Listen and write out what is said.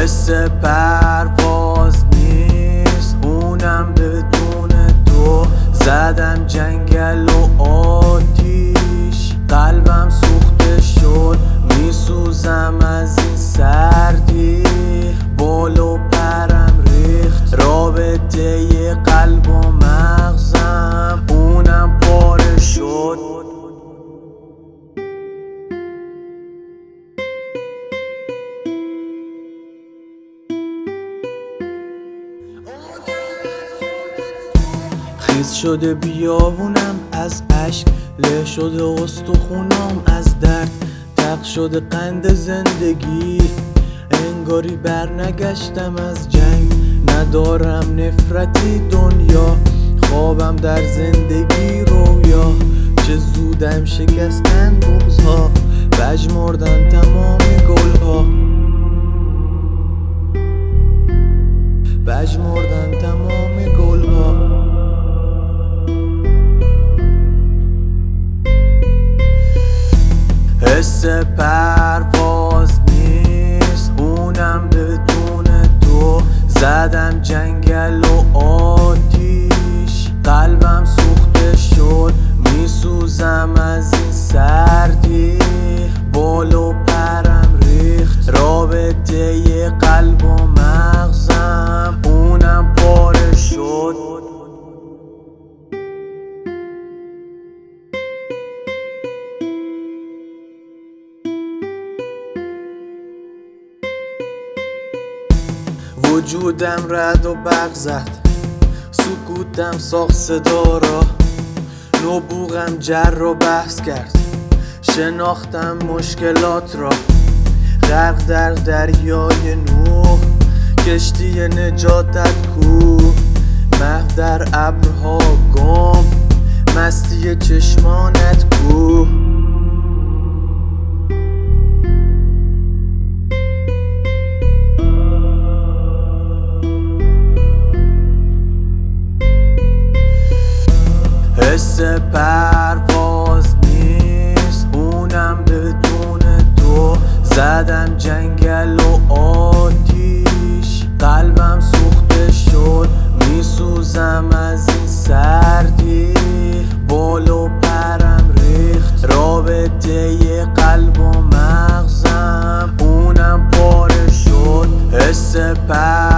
حس پرواز نیست. اونم بدون تو. زدم جنگل و آتیش. قلبم سوخته شد. میسوزم از این سردی خیز شده بیابونم از اشک له شده استخونام از درد. تق شده قند زندگی انگاری برنگشتم از جنگ. ندارم نفرتی دنیا خوابم در زندگی رویا. چه زودم شکستن بغزها بجمردن تمام گلها. حس پرواز نیست. اونم بدون تو. زدم جنگل و آتیش. قلبم سوخته شد. میسوزم از این سردی. بال و پرم ریخت. رابطه قلب وجودم رد و برق زد. سکوتم ساخت صدا را. نبوغم جر و بحث کرد. شناختم مشکلات را. غرق در دریای نوح. کشتی نجاتت کو. محو در ابرها گم. مثل پرواز نیست. اونم بدون تو. زدم جنگل و آتیش. قلبم سوخته شد. میسوزم از این سردی. بالو پرم ریخت. رابطه یه قلب و مغزم. اونم پاره شد. حس پر